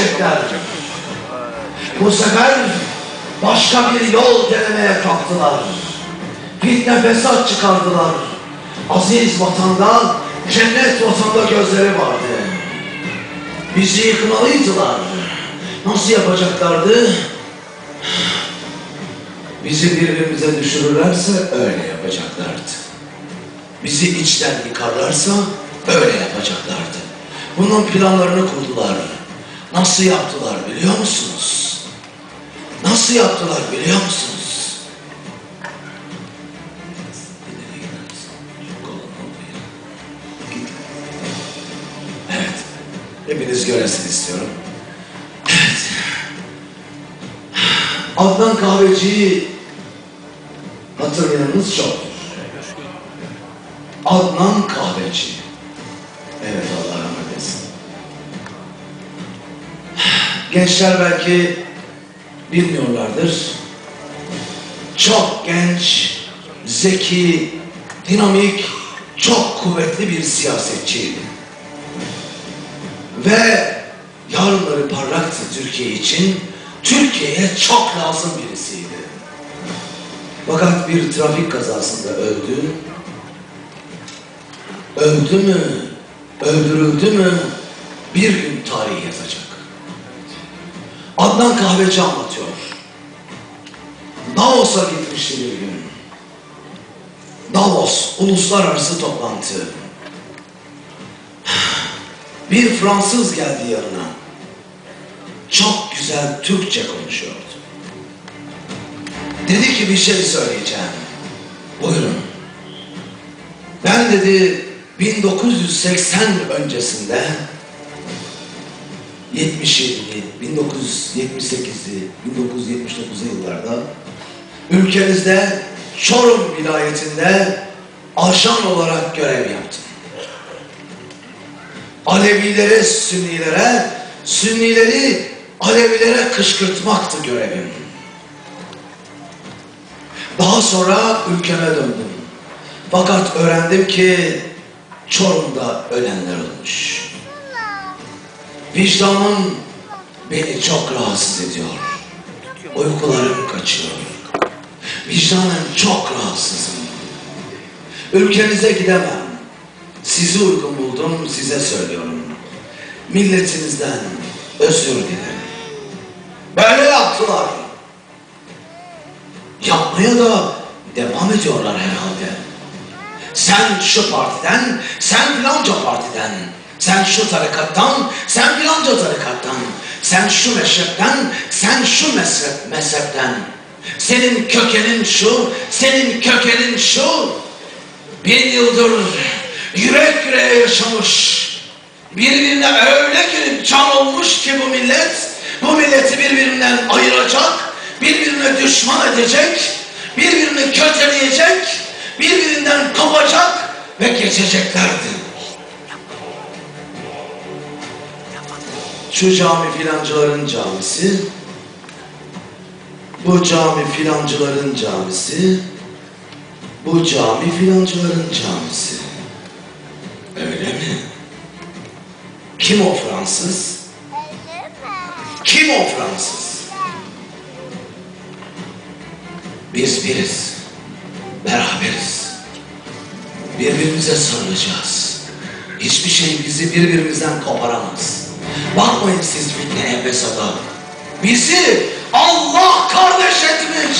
edecekler. Bu sefer başka bir yol denemeye kalktılar. Fitne fesat çıkardılar. Aziz vatanda, cennet vatanda gözleri vardı. Bizi yıkmalıydılar. Nasıl yapacaklardı? Bizi birbirimize düşürürlerse öyle yapacaklardı. Bizi içten yıkarlarsa öyle yapacaklardı. Bunun planlarını kurdular. Nasıl yaptılar biliyor musunuz? Nasıl yaptılar biliyor musunuz? Evet. Hepiniz göresin istiyorum. Evet. Adnan Kahveci'yi hatırlayanınız çoktur. Adnan Kahveci. Gençler belki bilmiyorlardır. Çok genç, zeki, dinamik, çok kuvvetli bir siyasetçiydi. Ve yarınları parlaktı Türkiye için. Türkiye'ye çok lazım birisiydi. Fakat bir trafik kazasında öldü. Öldü mü, öldürüldü mü bir gün tarih yazacak. Adnan Kahveci anlatıyor. Davos'a gitmişti bir gün. Davos, uluslararası toplantı. Bir Fransız geldi yanına. Çok güzel Türkçe konuşuyordu. Dedi ki bir şey söyleyeceğim. Buyurun. Ben dedi 1980 öncesinde 77'li, 1978'li, 1979'lu yıllarda ülkemizde Çorum vilayetinde ajan olarak görev yaptım. Alevilere, Sünnilere, Sünnileri Alevilere kışkırtmaktı görevim. Daha sonra ülkeme döndüm. Fakat öğrendim ki Çorum'da ölenler olmuş. Vicdanım beni çok rahatsız ediyor. Uykularım kaçıyor. Vicdanen çok rahatsızım. Ülkenize gidemem. Sizi uygun buldum, size söylüyorum. Milletinizden özür dilerim. Böyle yaptılar. Yapmaya da devam ediyorlar herhalde. Sen şu partiden, sen filanca partiden, sen şu tarikattan, sen filanca tarikattan, sen şu mezhepten, sen şu mezhep, mezhepten. Senin kökenin şu, senin kökenin şu. Bir yıldır yürek yüreğe yaşamış, birbirine öyle girip can olmuş ki bu millet, bu milleti birbirinden ayıracak, birbirine düşman edecek, birbirini kötüleyecek, birbirinden kopacak ve geçeceklerdi. Şu cami filancıların camisi, bu cami filancıların camisi, bu cami filancıların camisi. Öyle mi? Kim o Fransız? Kim o Fransız? Biz biriz. Beraberiz. Birbirimize sarılacağız. Hiçbir şey bizi birbirimizden koparamaz. Bakmayın siz fitneye fesada. Bizi Allah kardeş etmiş.